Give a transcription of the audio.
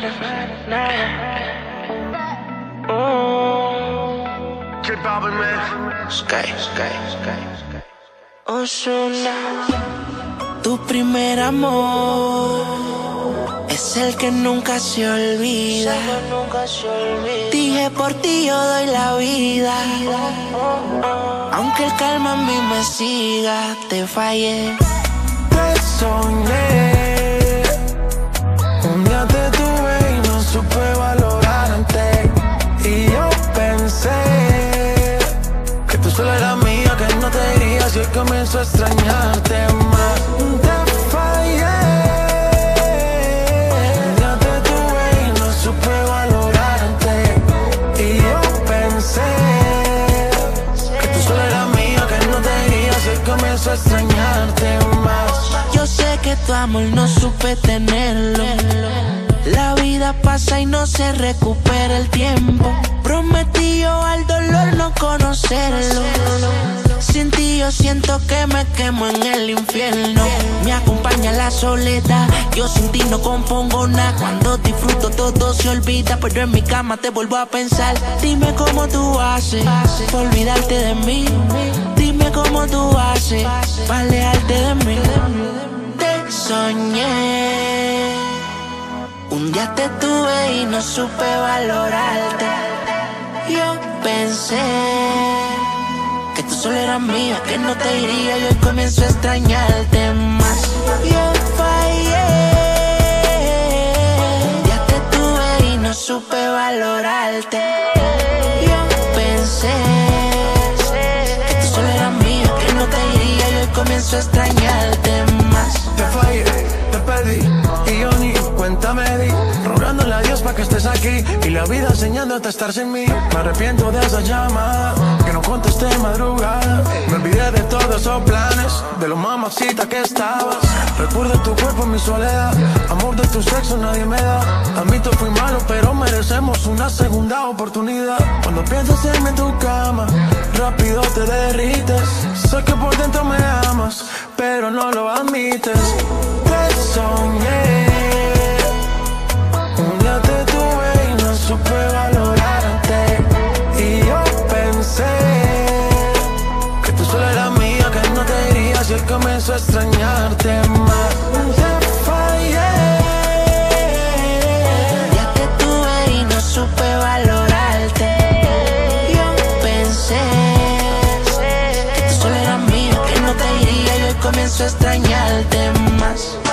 nada, nada. Oh. Get bobbing, man. Sky, sky, sky, oh, sky. Osuna, tu primer amor es el que nunca se olvida. Dije por ti yo doy la vida. Aunque el calma a mí me siga, te fallé. Te soñé. Y hoy comienzo a extrañarte más. Te fallé. Día te tuve y no supe valorarte. Y yo pensé que tú solo eras mía, que no te irías hoy comienzo a extrañarte más. Yo sé que tu amor no supe tenerlo. La vida pasa y no se recupera el tiempo. Prometí yo al dolor no conocerlo. Sin ti yo siento que me quemo en el infierno. Me acompaña la soledad. Yo sin ti no compongo nada. Cuando disfruto todo se olvida. Pero en mi cama te vuelvo a pensar. Dime cómo tú haces olvidarte de mí. Dime cómo tú haces para de mí. Te soñé. Un día te tuve y no supe valorarte. Yo pensé solo eras mía, que no te iría y hoy comienzo a extrañarte más. Yo fallé. Día te tuve y no supe valorarte. Yo pensé que tú solo eras mía, que no te iría y hoy comienzo a extrañarte Y la vida enseñándote a estar sin mí. Me arrepiento de esa llamada Que no contesté madrugada. Me olvidé de todos esos planes De lo mamacita que estabas. Recuerdo tu cuerpo en mi soledad Amor de tu sexo nadie me da. Admito fui malo pero merecemos una segunda oportunidad. Cuando piensas en mí en tu cama Rápido te derrites. Sé que por dentro me amas Pero no lo admites. Te soñé comienzo a extrañarte más.